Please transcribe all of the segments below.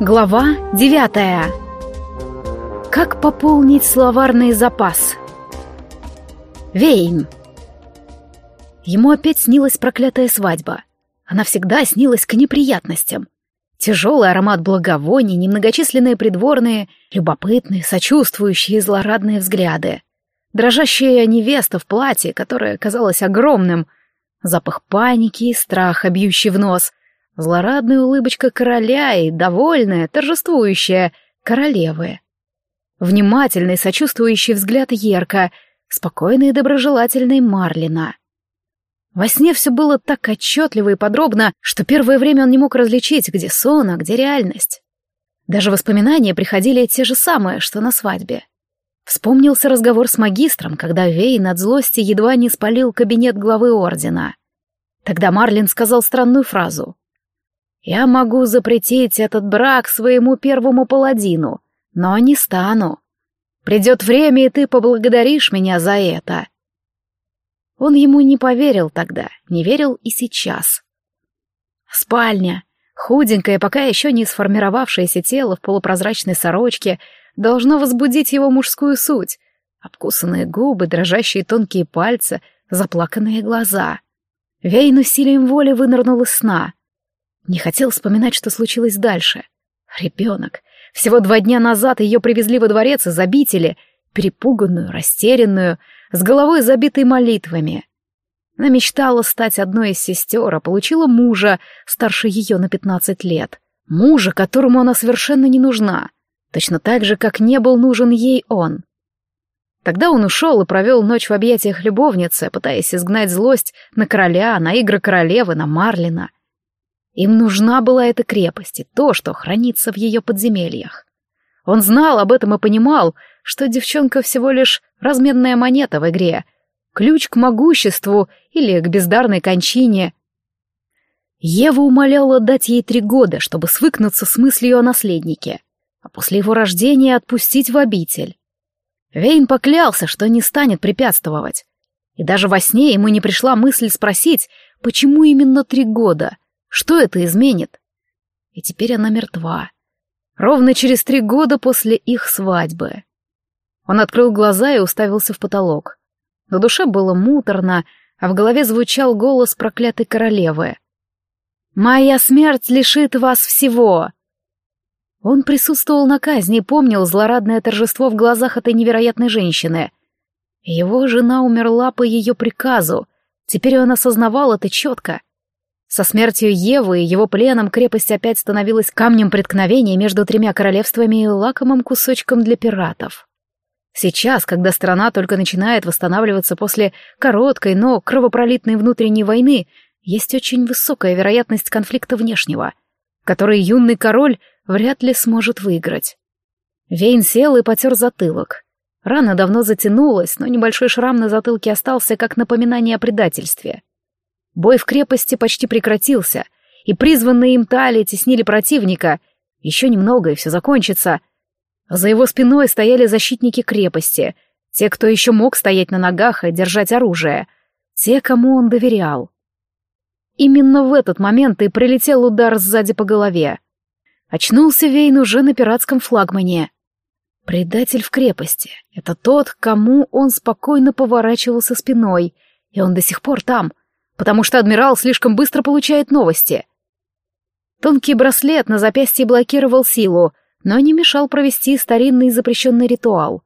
Глава девятая. Как пополнить словарный запас? Вейн. Ему опять снилась проклятая свадьба. Она всегда снилась к неприятностям. Тяжелый аромат благовоний, немногочисленные придворные, любопытные, сочувствующие злорадные взгляды. Дрожащая невеста в платье, которое казалось огромным. Запах паники и страха, бьющий в нос. Злорадная улыбочка короля и довольная, торжествующая королевы. Внимательный, сочувствующий взгляд Ерка, спокойный и доброжелательный Марлина. Во сне все было так отчетливо и подробно, что первое время он не мог различить, где сон, а где реальность. Даже воспоминания приходили те же самые, что на свадьбе. Вспомнился разговор с магистром, когда Вейн от злости едва не спалил кабинет главы ордена. Тогда Марлин сказал странную фразу. Я могу запретить этот брак своему первому паладину, но не стану. Придет время, и ты поблагодаришь меня за это. Он ему не поверил тогда, не верил и сейчас. Спальня, худенькое, пока еще не сформировавшееся тело в полупрозрачной сорочке, должно возбудить его мужскую суть. Обкусанные губы, дрожащие тонкие пальцы, заплаканные глаза. Вейн усилием воли вынырнул из сна — не хотел вспоминать, что случилось дальше. Ребенок. Всего два дня назад ее привезли во дворец из обители, перепуганную, растерянную, с головой забитой молитвами. Она мечтала стать одной из сестер, а получила мужа, старше ее на пятнадцать лет. Мужа, которому она совершенно не нужна. Точно так же, как не был нужен ей он. Тогда он ушел и провел ночь в объятиях любовницы, пытаясь изгнать злость на короля, на игры королевы, на Марлина. Им нужна была эта крепость и то, что хранится в ее подземельях. Он знал об этом и понимал, что девчонка всего лишь разменная монета в игре, ключ к могуществу или к бездарной кончине. Ева умоляла дать ей три года, чтобы свыкнуться с мыслью о наследнике, а после его рождения отпустить в обитель. Вейн поклялся, что не станет препятствовать. И даже во сне ему не пришла мысль спросить, почему именно три года — что это изменит? И теперь она мертва. Ровно через три года после их свадьбы. Он открыл глаза и уставился в потолок. На душе было муторно, а в голове звучал голос проклятой королевы. «Моя смерть лишит вас всего!» Он присутствовал на казни и помнил злорадное торжество в глазах этой невероятной женщины. Его жена умерла по ее приказу. Теперь он осознавал это четко. Со смертью Евы и его пленом крепость опять становилась камнем преткновения между тремя королевствами и лакомым кусочком для пиратов. Сейчас, когда страна только начинает восстанавливаться после короткой, но кровопролитной внутренней войны, есть очень высокая вероятность конфликта внешнего, который юный король вряд ли сможет выиграть. Вейн сел и потер затылок. Рана давно затянулась, но небольшой шрам на затылке остался как напоминание о предательстве — Бой в крепости почти прекратился, и призванные им талии теснили противника. Еще немного, и все закончится. За его спиной стояли защитники крепости, те, кто еще мог стоять на ногах и держать оружие, те, кому он доверял. Именно в этот момент и прилетел удар сзади по голове. Очнулся Вейн уже на пиратском флагмане. Предатель в крепости — это тот, кому он спокойно поворачивался спиной, и он до сих пор там, потому что адмирал слишком быстро получает новости. Тонкий браслет на запястье блокировал силу, но не мешал провести старинный запрещенный ритуал.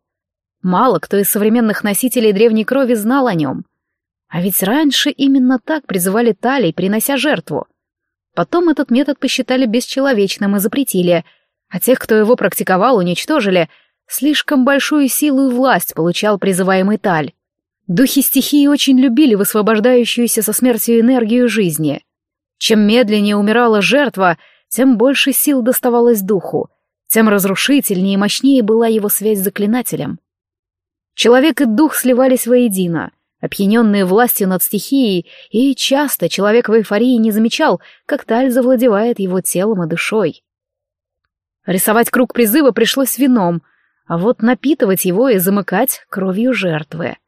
Мало кто из современных носителей древней крови знал о нем. А ведь раньше именно так призывали талий, принося жертву. Потом этот метод посчитали бесчеловечным и запретили, а тех, кто его практиковал, уничтожили. Слишком большую силу и власть получал призываемый таль. Духи стихии очень любили высвобождающуюся со смертью энергию жизни. Чем медленнее умирала жертва, тем больше сил доставалось духу, тем разрушительнее и мощнее была его связь с заклинателем. Человек и дух сливались воедино, опьяненные властью над стихией, и часто человек в эйфории не замечал, как таль завладевает его телом и душой. Рисовать круг призыва пришлось вином, а вот напитывать его и замыкать кровью жертвы.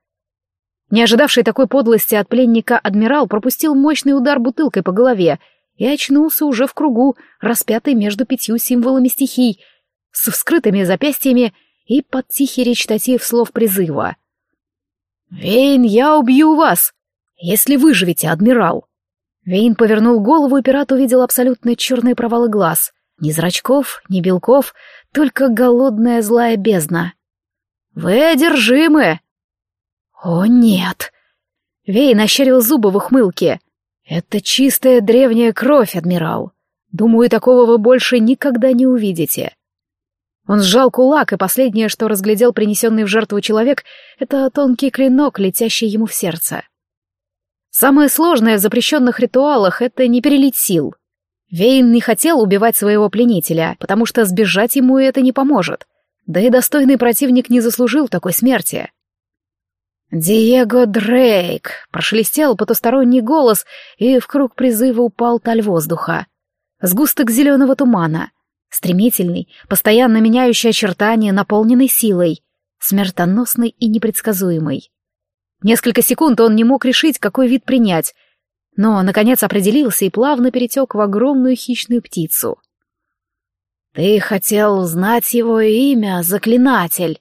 Не ожидавший такой подлости от пленника адмирал пропустил мощный удар бутылкой по голове, и очнулся уже в кругу, распятый между пятью символами стихий, с вскрытыми запястьями и под тихий речитатив слов призыва. «Вейн, я убью вас, если выживете, адмирал!» Вейн повернул голову, и пират увидел абсолютно черные провалы глаз. Ни зрачков, ни белков, только голодная злая бездна. «Вы одержимы!» «О, нет!» Вейн ощерил зубы в ухмылке. «Это чистая древняя кровь, адмирал. Думаю, такого вы больше никогда не увидите». Он сжал кулак, и последнее, что разглядел принесенный в жертву человек, это тонкий клинок, летящий ему в сердце. Самое сложное в запрещенных ритуалах — это не перелить сил. Вейн не хотел убивать своего пленителя, потому что сбежать ему это не поможет. Да и достойный противник не заслужил такой смерти. «Диего Дрейк!» — прошелестел потусторонний голос, и в круг призыва упал таль воздуха. Сгусток зеленого тумана, стремительный, постоянно меняющий очертания, наполненный силой, смертоносный и непредсказуемый. Несколько секунд он не мог решить, какой вид принять, но, наконец, определился и плавно перетек в огромную хищную птицу. «Ты хотел знать его имя, заклинатель!»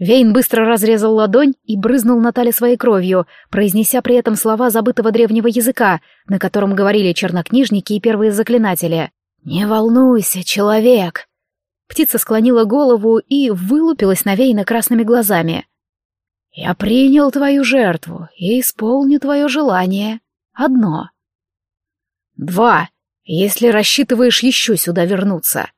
Вейн быстро разрезал ладонь и брызнул на Тале своей кровью, произнеся при этом слова забытого древнего языка, на котором говорили чернокнижники и первые заклинатели. «Не волнуйся, человек!» Птица склонила голову и вылупилась на Вейна красными глазами. «Я принял твою жертву и исполню твое желание. Одно. Два, если рассчитываешь еще сюда вернуться».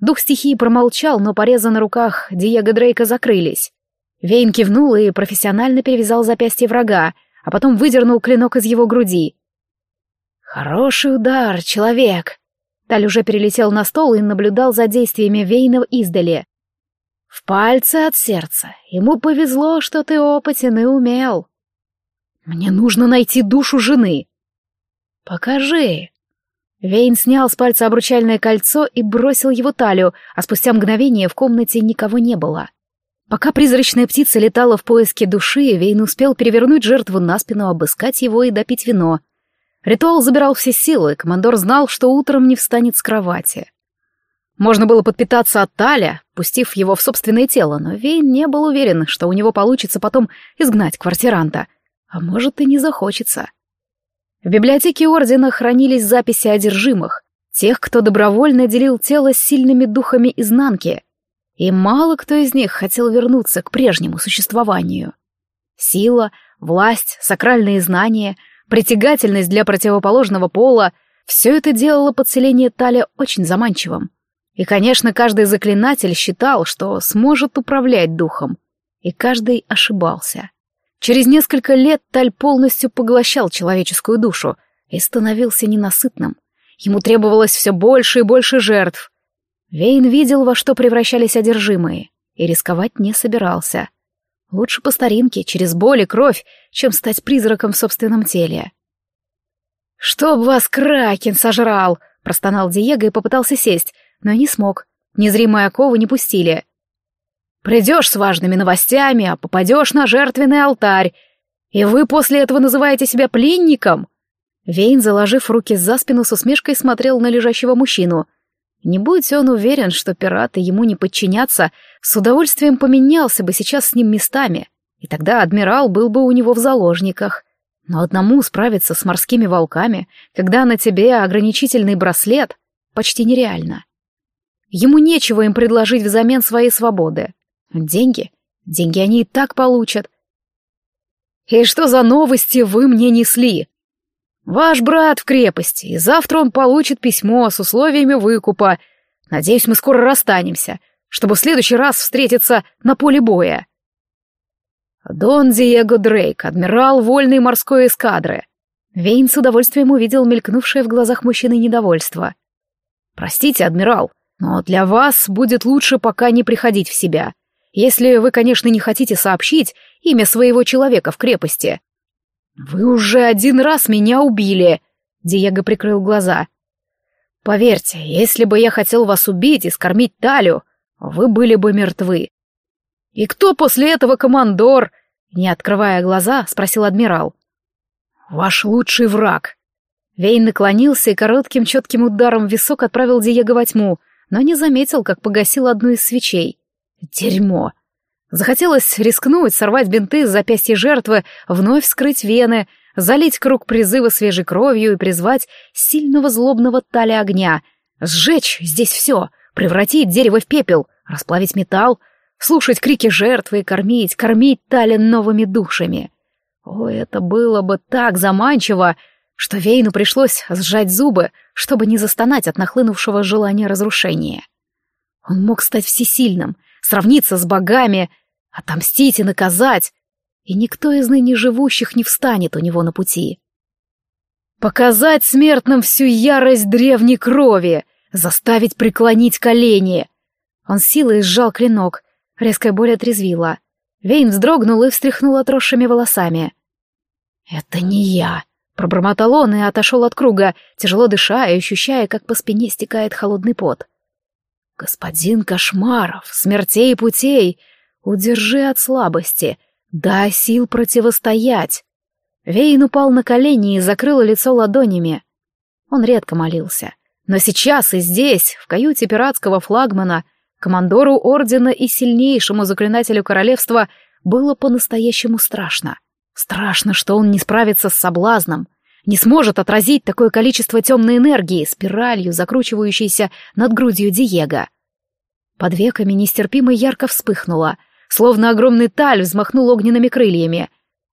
Дух стихии промолчал, но порезы на руках Диего Дрейка закрылись. Вейн кивнул и профессионально перевязал запястье врага, а потом выдернул клинок из его груди. «Хороший удар, человек!» Таль уже перелетел на стол и наблюдал за действиями Вейна издали. «В пальце от сердца. Ему повезло, что ты опытен и умел. Мне нужно найти душу жены». «Покажи». Вейн снял с пальца обручальное кольцо и бросил его талию, а спустя мгновение в комнате никого не было. Пока призрачная птица летала в поиске души, Вейн успел перевернуть жертву на спину, обыскать его и допить вино. Ритуал забирал все силы, командор знал, что утром не встанет с кровати. Можно было подпитаться от Таля, пустив его в собственное тело, но Вейн не был уверен, что у него получится потом изгнать квартиранта. А может, и не захочется. В библиотеке Ордена хранились записи одержимых, тех, кто добровольно делил тело с сильными духами изнанки. И мало кто из них хотел вернуться к прежнему существованию. Сила, власть, сакральные знания — притягательность для противоположного пола — все это делало подселение Таля очень заманчивым. И, конечно, каждый заклинатель считал, что сможет управлять духом, и каждый ошибался. Через несколько лет Таль полностью поглощал человеческую душу и становился ненасытным. Ему требовалось все больше и больше жертв. Вейн видел, во что превращались одержимые, и рисковать не собирался. Лучше по старинке, через боль и кровь, чем стать призраком в собственном теле. «Чтоб вас Кракен сожрал!» — простонал Диего и попытался сесть, но не смог. Незримые оковы не пустили. «Придешь с важными новостями, а попадешь на жертвенный алтарь, и вы после этого называете себя пленником?» Вейн, заложив руки за спину, с усмешкой смотрел на лежащего мужчину — не будь он уверен, что пираты ему не подчинятся, с удовольствием поменялся бы сейчас с ним местами, и тогда адмирал был бы у него в заложниках. Но одному справиться с морскими волками, когда на тебе ограничительный браслет, почти нереально. Ему нечего им предложить взамен своей свободы. Деньги? Деньги они и так получат. «И что за новости вы мне несли?» Ваш брат в крепости, и завтра он получит письмо с условиями выкупа. Надеюсь, мы скоро расстанемся, чтобы в следующий раз встретиться на поле боя. Дон Диего Дрейк, адмирал вольной морской эскадры. Вейн с удовольствием увидел мелькнувшее в глазах мужчины недовольство. «Простите, адмирал, но для вас будет лучше пока не приходить в себя. Если вы, конечно, не хотите сообщить имя своего человека в крепости. «Вы уже один раз меня убили!» Диего прикрыл глаза. «Поверьте, если бы я хотел вас убить и скормить Талю, вы были бы мертвы». «И кто после этого командор?» Не открывая глаза, спросил адмирал. «Ваш лучший враг». Вейн наклонился и коротким четким ударом в висок отправил Диего во тьму, но не заметил, как погасил одну из свечей. Дерьмо! Захотелось рискнуть, сорвать бинты с запястья жертвы, вновь вскрыть вены, залить круг призыва свежей кровью и призвать сильного злобного таля огня, сжечь здесь все, превратить дерево в пепел, расплавить металл, слушать крики жертвы и кормить, кормить таля новыми душами. О, это было бы так заманчиво, что Вейну пришлось сжать зубы, чтобы не застонать от нахлынувшего желания разрушения. Он мог стать всесильным, сравниться с богами, отомстить и наказать, и никто из ныне живущих не встанет у него на пути. Показать смертным всю ярость древней крови, заставить преклонить колени. Он силой сжал клинок, резкая боль отрезвила. Вейн вздрогнул и встряхнул отросшими волосами. «Это не я», — пробормотал он и отошел от круга, тяжело дыша и ощущая, как по спине стекает холодный пот. «Господин Кошмаров, смертей и путей, удержи от слабости, дай сил противостоять». Вейн упал на колени и закрыл лицо ладонями. Он редко молился. Но сейчас и здесь, в каюте пиратского флагмана, командору ордена и сильнейшему заклинателю королевства было по-настоящему страшно. Страшно, что он не справится с соблазном, не сможет отразить такое количество темной энергии, спиралью, закручивающейся над грудью Диего. Под веками нестерпимо ярко вспыхнуло, словно огромный таль взмахнул огненными крыльями.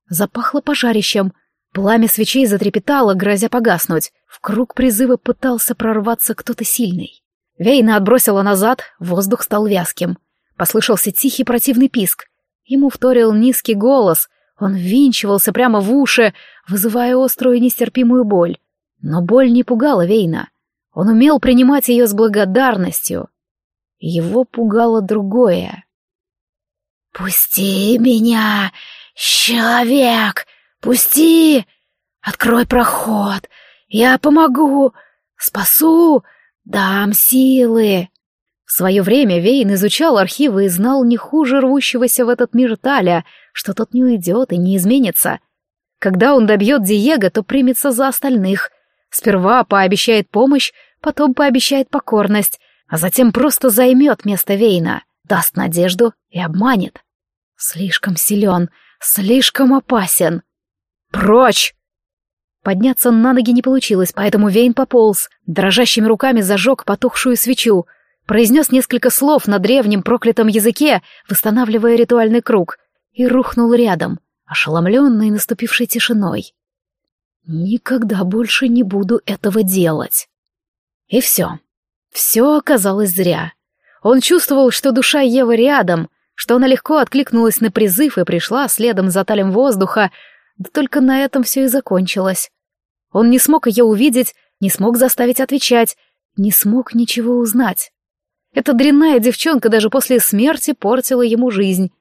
Запахло пожарищем, пламя свечей затрепетало, грозя погаснуть. В круг призыва пытался прорваться кто-то сильный. Вейна отбросила назад, воздух стал вязким. Послышался тихий противный писк. Ему вторил низкий голос, он ввинчивался прямо в уши, вызывая острую нестерпимую боль. Но боль не пугала Вейна. Он умел принимать ее с благодарностью. Его пугало другое. «Пусти меня, человек! Пусти! Открой проход! Я помогу! Спасу! Дам силы!» В свое время Вейн изучал архивы и знал не хуже рвущегося в этот мир Таля, что тот не уйдет и не изменится. Когда он добьет Диего, то примется за остальных. Сперва пообещает помощь, потом пообещает покорность, а затем просто займет место Вейна, даст надежду и обманет. Слишком силен, слишком опасен. «Прочь!» Подняться на ноги не получилось, поэтому Вейн пополз, дрожащими руками зажег потухшую свечу, произнес несколько слов на древнем проклятом языке, восстанавливая ритуальный круг, и рухнул рядом, ошеломленный наступившей тишиной. «Никогда больше не буду этого делать». И все. Все оказалось зря. Он чувствовал, что душа Евы рядом, что она легко откликнулась на призыв и пришла следом за талем воздуха, да только на этом все и закончилось. Он не смог ее увидеть, не смог заставить отвечать, не смог ничего узнать. Эта дрянная девчонка даже после смерти портила ему жизнь.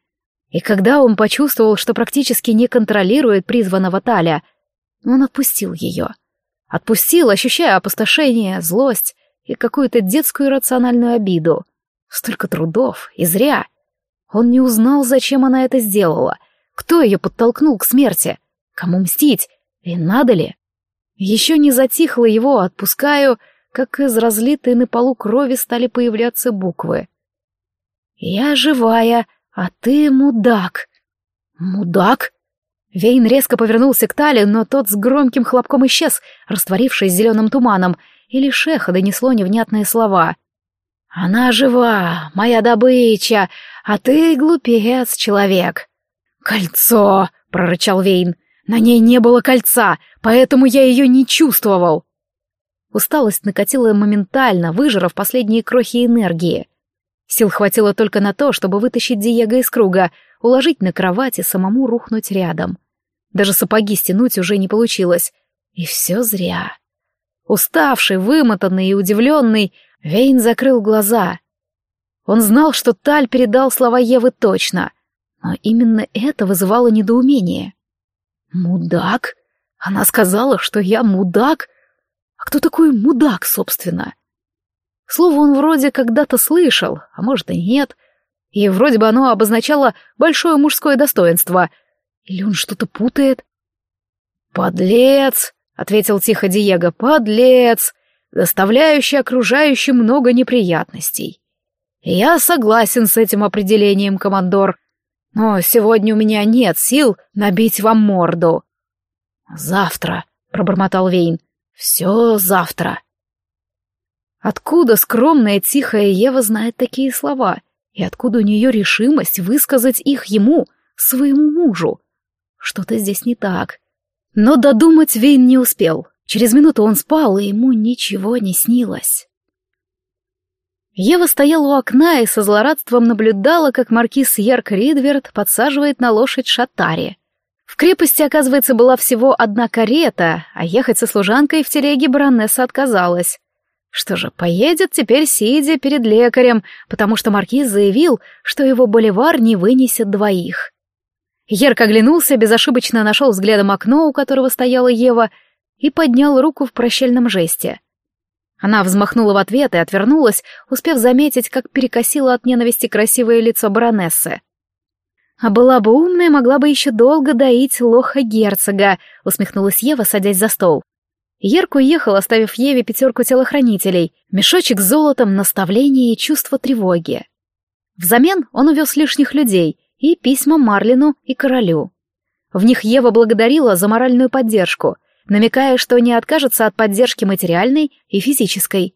И когда он почувствовал, что практически не контролирует призванного Таля, он отпустил ее. Отпустил, ощущая опустошение, злость и какую-то детскую рациональную обиду. Столько трудов, и зря. Он не узнал, зачем она это сделала, кто ее подтолкнул к смерти, кому мстить, и надо ли. Еще не затихло его «отпускаю», как из разлитой на полу крови стали появляться буквы. «Я живая, а ты мудак». «Мудак?» Вейн резко повернулся к Тали, но тот с громким хлопком исчез, растворившись зеленым туманом, и лишь эхо донесло невнятные слова. «Она жива, моя добыча, а ты глупец, человек». «Кольцо!» — прорычал Вейн. «На ней не было кольца, поэтому я ее не чувствовал». Усталость накатила моментально, выжрав последние крохи энергии. Сил хватило только на то, чтобы вытащить Диего из круга, уложить на кровать и самому рухнуть рядом. Даже сапоги стянуть уже не получилось. И все зря. Уставший, вымотанный и удивленный, Вейн закрыл глаза. Он знал, что Таль передал слова Евы точно, но именно это вызывало недоумение. «Мудак? Она сказала, что я мудак?» Кто такой мудак, собственно? Слово он вроде когда-то слышал, а может и нет. И вроде бы оно обозначало большое мужское достоинство. Или он что-то путает? «Подлец!» — ответил тихо Диего, — «подлец, доставляющий окружающим много неприятностей». «Я согласен с этим определением, командор, но сегодня у меня нет сил набить вам морду». «Завтра», — пробормотал Вейн, — «все завтра». Откуда скромная тихая Ева знает такие слова? И откуда у нее решимость высказать их ему, своему мужу? Что-то здесь не так. Но додумать Вейн не успел. Через минуту он спал, и ему ничего не снилось. Ева стояла у окна и со злорадством наблюдала, как маркиз Ярк Ридверт подсаживает на лошадь Шатари. В крепости, оказывается, была всего одна карета, а ехать со служанкой в телеге баронесса отказалась. Что же, поедет теперь сидя перед лекарем, потому что маркиз заявил, что его боливар не вынесет двоих. Ерк оглянулся, безошибочно нашел взглядом окно, у которого стояла Ева, и поднял руку в прощальном жесте. Она взмахнула в ответ и отвернулась, успев заметить, как перекосило от ненависти красивое лицо баронессы. «А была бы умная, могла бы еще долго доить лоха герцога», — усмехнулась Ева, садясь за стол. Ерк уехал, оставив Еве пятерку телохранителей, мешочек с золотом, наставление и чувство тревоги. Взамен он увез лишних людей и письма Марлину и королю. В них Ева благодарила за моральную поддержку, намекая, что не откажется от поддержки материальной и физической.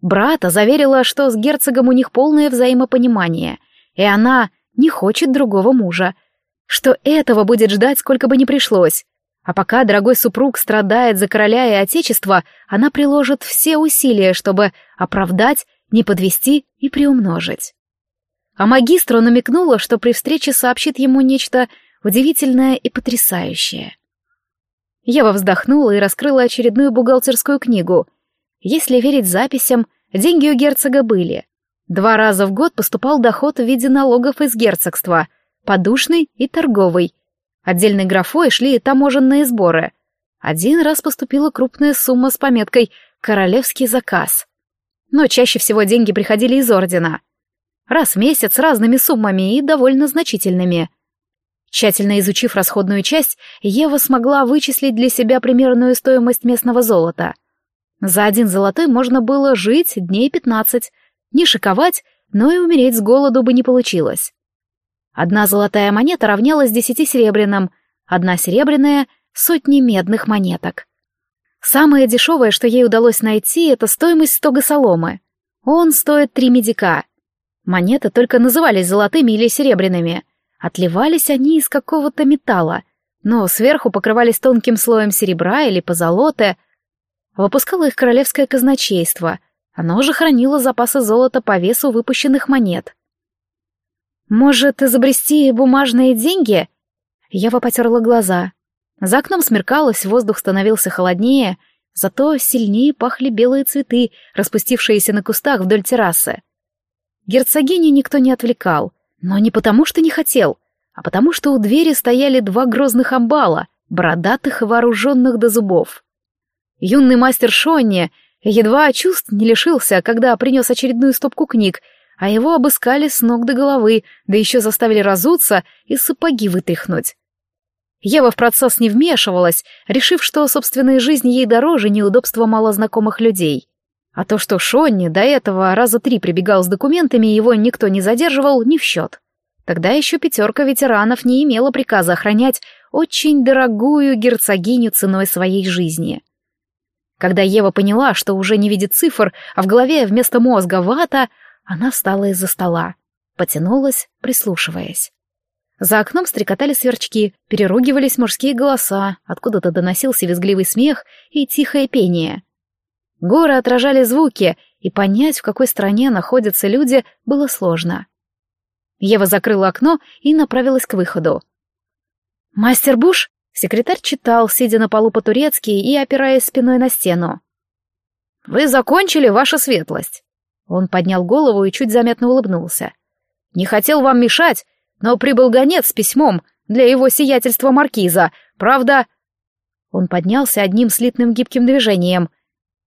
Брата заверила, что с герцогом у них полное взаимопонимание, и она не хочет другого мужа, что этого будет ждать, сколько бы ни пришлось. А пока дорогой супруг страдает за короля и отечество, она приложит все усилия, чтобы оправдать, не подвести и приумножить. А магистру намекнула, что при встрече сообщит ему нечто удивительное и потрясающее. Ева вздохнула и раскрыла очередную бухгалтерскую книгу. Если верить записям, деньги у герцога были. Два раза в год поступал доход в виде налогов из герцогства, подушный и торговый. Отдельной графой шли таможенные сборы. Один раз поступила крупная сумма с пометкой «Королевский заказ». Но чаще всего деньги приходили из ордена. Раз в месяц разными суммами и довольно значительными. Тщательно изучив расходную часть, Ева смогла вычислить для себя примерную стоимость местного золота. За один золотой можно было жить дней пятнадцать, не шиковать, но и умереть с голоду бы не получилось. Одна золотая монета равнялась десяти серебряным, одна серебряная — сотни медных монеток. Самое дешевое, что ей удалось найти, это стоимость стога соломы. Он стоит три медика. Монеты только назывались золотыми или серебряными — Отливались они из какого-то металла, но сверху покрывались тонким слоем серебра или позолоты. Выпускало их королевское казначейство. Оно же хранило запасы золота по весу выпущенных монет. «Может, изобрести бумажные деньги?» Ева потерла глаза. За окном смеркалось, воздух становился холоднее, зато сильнее пахли белые цветы, распустившиеся на кустах вдоль террасы. Герцогиню никто не отвлекал, но не потому, что не хотел, а потому, что у двери стояли два грозных амбала, бородатых и вооруженных до зубов. Юный мастер Шонни едва чувств не лишился, когда принес очередную стопку книг, а его обыскали с ног до головы, да еще заставили разуться и сапоги вытряхнуть. Ева в процесс не вмешивалась, решив, что собственная жизнь ей дороже неудобства малознакомых людей. А то, что Шонни до этого раза три прибегал с документами, его никто не задерживал, не в счет. Тогда еще пятерка ветеранов не имела приказа охранять очень дорогую герцогиню ценой своей жизни. Когда Ева поняла, что уже не видит цифр, а в голове вместо мозга вата, она встала из-за стола, потянулась, прислушиваясь. За окном стрекотали сверчки, переругивались мужские голоса, откуда-то доносился визгливый смех и тихое пение. Горы отражали звуки, и понять, в какой стране находятся люди, было сложно. Ева закрыла окно и направилась к выходу. «Мастер Буш?» — секретарь читал, сидя на полу по-турецки и опираясь спиной на стену. «Вы закончили, ваша светлость?» Он поднял голову и чуть заметно улыбнулся. «Не хотел вам мешать, но прибыл гонец с письмом для его сиятельства маркиза. Правда...» Он поднялся одним слитным гибким движением.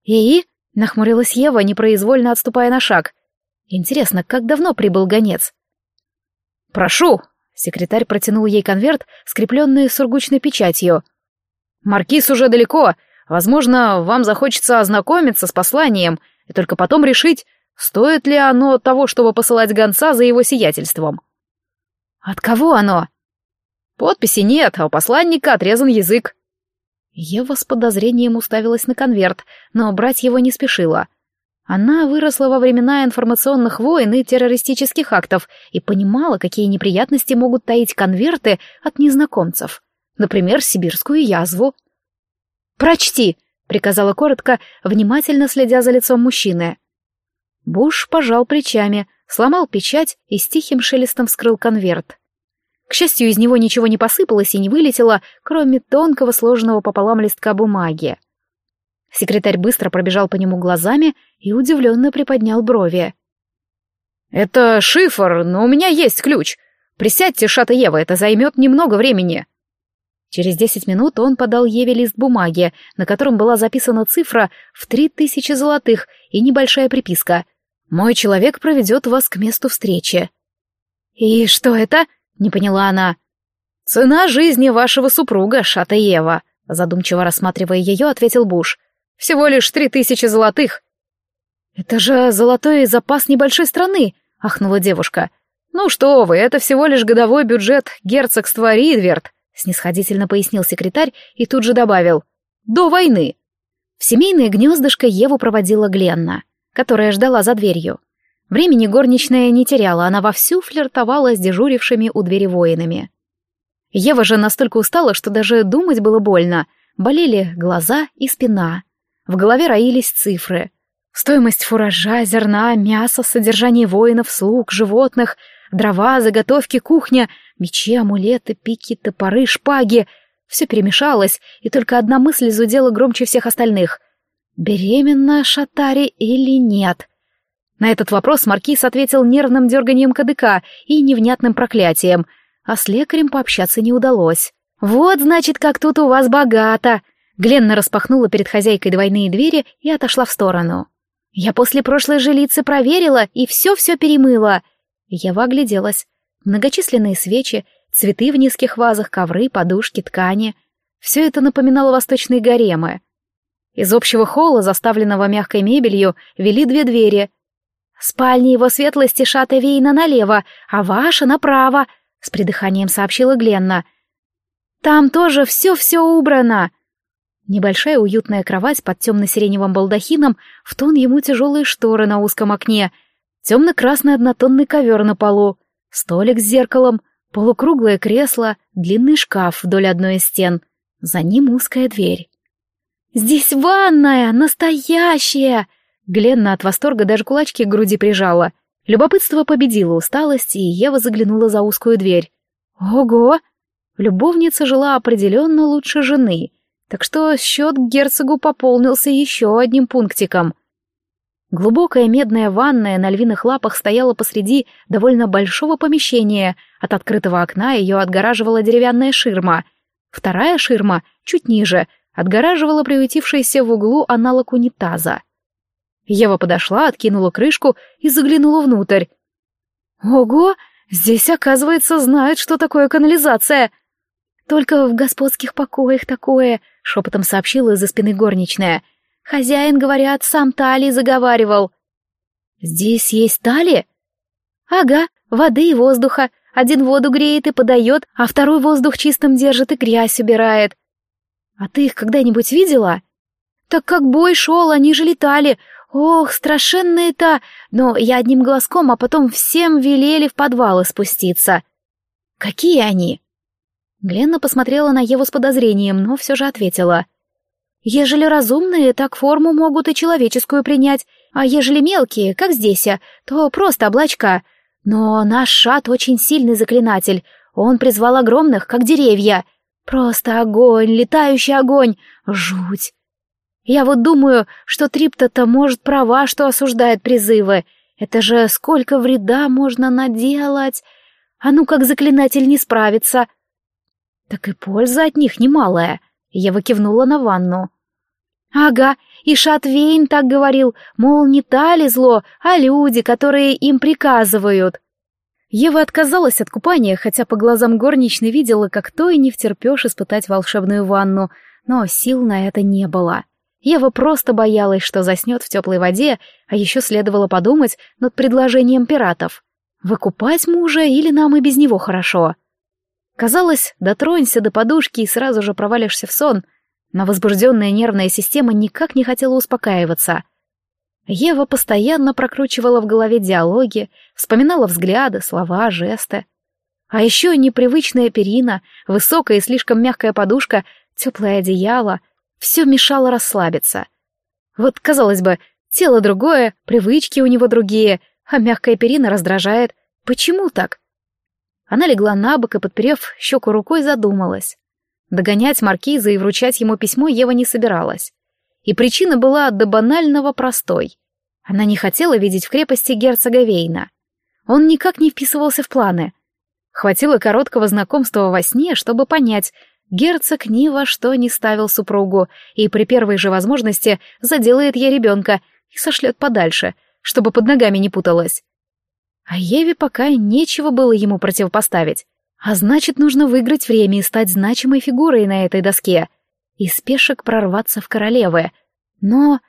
«И?» — нахмурилась Ева, непроизвольно отступая на шаг. «Интересно, как давно прибыл гонец?» «Прошу!» — секретарь протянул ей конверт, скрепленный сургучной печатью. «Маркиз уже далеко, Возможно, вам захочется ознакомиться с посланием и только потом решить, стоит ли оно того, чтобы посылать гонца за его сиятельством. От кого оно? Подписи нет, а у посланника отрезан язык. Ева с подозрением уставилась на конверт, но брать его не спешила. Она выросла во времена информационных войн и террористических актов и понимала, какие неприятности могут таить конверты от незнакомцев. Например, сибирскую язву. «Прочти!» — приказала коротко, внимательно следя за лицом мужчины. Буш пожал плечами, сломал печать и с тихим шелестом вскрыл конверт. К счастью, из него ничего не посыпалось и не вылетело, кроме тонкого сложенного пополам листка бумаги. Секретарь быстро пробежал по нему глазами и удивленно приподнял брови. «Это шифр, но у меня есть ключ. Присядьте, Шата Ева, это займет немного времени». Через десять минут он подал Еве лист бумаги, на котором была записана цифра в три тысячи золотых и небольшая приписка. «Мой человек проведет вас к месту встречи». «И что это?» — не поняла она. «Цена жизни вашего супруга, Шата Ева», — задумчиво рассматривая ее, ответил Буш. «Всего лишь три тысячи золотых». «Это же золотой запас небольшой страны», — ахнула девушка. «Ну что вы, это всего лишь годовой бюджет герцогства Ридверт», снисходительно пояснил секретарь и тут же добавил. «До войны». В семейное гнездышко Еву проводила Гленна, которая ждала за дверью. Времени горничная не теряла, она вовсю флиртовала с дежурившими у двери воинами. Ева же настолько устала, что даже думать было больно. Болели глаза и спина. В голове роились цифры. Стоимость фуража, зерна, мяса, содержание воинов, слуг, животных — Дрова, заготовки, кухня, мечи, амулеты, пики, топоры, шпаги. Все перемешалось, и только одна мысль зудела громче всех остальных. Беременна Шатари или нет? На этот вопрос Маркиз ответил нервным дерганием кадыка и невнятным проклятием, а с лекарем пообщаться не удалось. «Вот, значит, как тут у вас богато!» Гленна распахнула перед хозяйкой двойные двери и отошла в сторону. «Я после прошлой жилицы проверила и все-все перемыла. Ева огляделась. Многочисленные свечи, цветы в низких вазах, ковры, подушки, ткани. Все это напоминало восточные гаремы. Из общего холла, заставленного мягкой мебелью, вели две двери. «Спальня его светлости Шата Вейна налево, а ваша направо», — с придыханием сообщила Гленна. «Там тоже все-все убрано». Небольшая уютная кровать под темно-сиреневым балдахином, в тон ему тяжелые шторы на узком окне — темно-красный однотонный ковер на полу, столик с зеркалом, полукруглое кресло, длинный шкаф вдоль одной из стен, за ним узкая дверь. «Здесь ванная! Настоящая!» Гленна от восторга даже кулачки к груди прижала. Любопытство победило усталость, и Ева заглянула за узкую дверь. «Ого!» Любовница жила определенно лучше жены, так что счет к герцогу пополнился еще одним пунктиком. Глубокая медная ванная на львиных лапах стояла посреди довольно большого помещения. От открытого окна ее отгораживала деревянная ширма. Вторая ширма, чуть ниже, отгораживала приютившийся в углу аналог унитаза. Ева подошла, откинула крышку и заглянула внутрь. «Ого! Здесь, оказывается, знают, что такое канализация!» «Только в господских покоях такое», — шепотом сообщила из-за спины горничная — Хозяин, говорят, сам Тали заговаривал. Здесь есть Тали? Ага, воды и воздуха. Один воду греет и подает, а второй воздух чистым держит и грязь убирает. А ты их когда-нибудь видела? Так как бой шел, они же летали. Ох, страшенные это! Но я одним глазком, а потом всем велели в подвалы спуститься. Какие они? Гленна посмотрела на Еву с подозрением, но все же ответила — Ежели разумные, так форму могут и человеческую принять, а ежели мелкие, как здесь, то просто облачка. Но наш шат очень сильный заклинатель, он призвал огромных, как деревья. Просто огонь, летающий огонь, жуть. Я вот думаю, что Трипта-то может права, что осуждает призывы. Это же сколько вреда можно наделать. А ну как заклинатель не справится. Так и польза от них немалая. Я выкивнула на ванну. Ага, и Шатвейн так говорил, мол, не та ли зло, а люди, которые им приказывают. Ева отказалась от купания, хотя по глазам горничной видела, как то и не втерпешь испытать волшебную ванну, но сил на это не было. Ева просто боялась, что заснет в теплой воде, а еще следовало подумать над предложением пиратов. Выкупать мужа или нам и без него хорошо? Казалось, дотронься до подушки и сразу же провалишься в сон, но возбужденная нервная система никак не хотела успокаиваться. Ева постоянно прокручивала в голове диалоги, вспоминала взгляды, слова, жесты. А еще непривычная перина, высокая и слишком мягкая подушка, теплое одеяло — все мешало расслабиться. Вот, казалось бы, тело другое, привычки у него другие, а мягкая перина раздражает. Почему так? Она легла на бок и, подперев щеку рукой, задумалась. Догонять маркиза и вручать ему письмо Ева не собиралась. И причина была до банального простой. Она не хотела видеть в крепости герцога Вейна. Он никак не вписывался в планы. Хватило короткого знакомства во сне, чтобы понять, герцог ни во что не ставил супругу и при первой же возможности заделает ей ребенка и сошлет подальше, чтобы под ногами не путалась. А Еве пока нечего было ему противопоставить. А значит, нужно выиграть время и стать значимой фигурой на этой доске. И спешек прорваться в королевы. Но...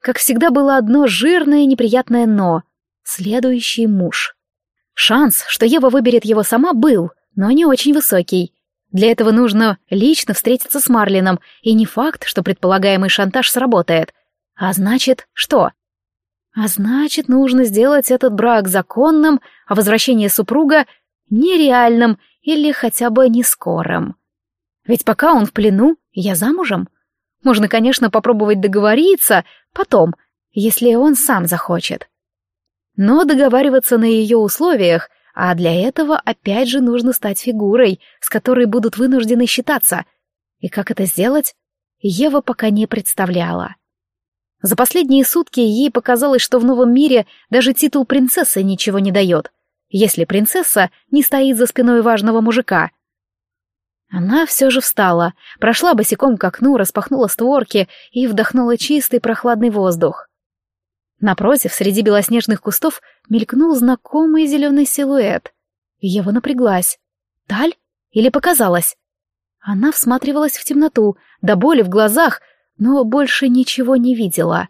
Как всегда, было одно жирное неприятное «но». Следующий муж. Шанс, что Ева выберет его сама, был, но не очень высокий. Для этого нужно лично встретиться с Марлином, и не факт, что предполагаемый шантаж сработает. А значит, что? А значит, нужно сделать этот брак законным, а возвращение супруга нереальным или хотя бы не скорым. Ведь пока он в плену, я замужем. Можно, конечно, попробовать договориться потом, если он сам захочет но договариваться на ее условиях, а для этого опять же нужно стать фигурой, с которой будут вынуждены считаться. И как это сделать, Ева пока не представляла. За последние сутки ей показалось, что в новом мире даже титул принцессы ничего не дает, если принцесса не стоит за спиной важного мужика. Она все же встала, прошла босиком к окну, распахнула створки и вдохнула чистый прохладный воздух. Напротив, среди белоснежных кустов мелькнул знакомый зеленый силуэт. Ева напряглась. Таль? Или показалось? Она всматривалась в темноту, до боли в глазах, но больше ничего не видела.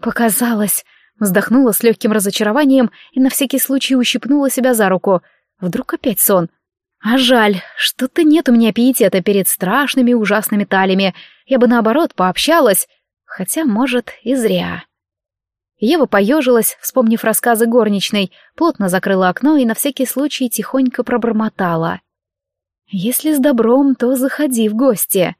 «Показалось!» — вздохнула с легким разочарованием и на всякий случай ущипнула себя за руку. Вдруг опять сон. «А жаль, что-то нет у меня пиетета перед страшными ужасными талями. Я бы, наоборот, пообщалась, хотя, может, и зря». Ева поежилась, вспомнив рассказы горничной, плотно закрыла окно и на всякий случай тихонько пробормотала. «Если с добром, то заходи в гости».